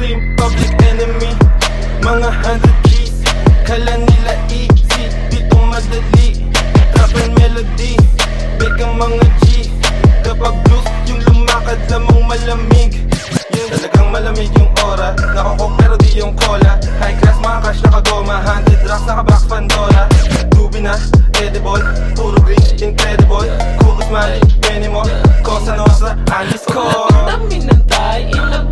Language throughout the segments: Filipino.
cream, public enemy. Mga 100 G's, kala nila easy. Dito madali, trap and melody. Bekang mga G, kapag blues Yung lumakad lamang malamig. Yun talagang malamig yung oras. Nakakok pero di yung cola High class mga cash nakagoma 100 racks nakabox Pandora. Ruby na, edible. Puro green, incredible. Kukos mali, penny mo Cosa nostra, underscore Dami ng tayo,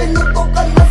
pinukok ka na